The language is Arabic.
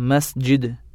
مسجد.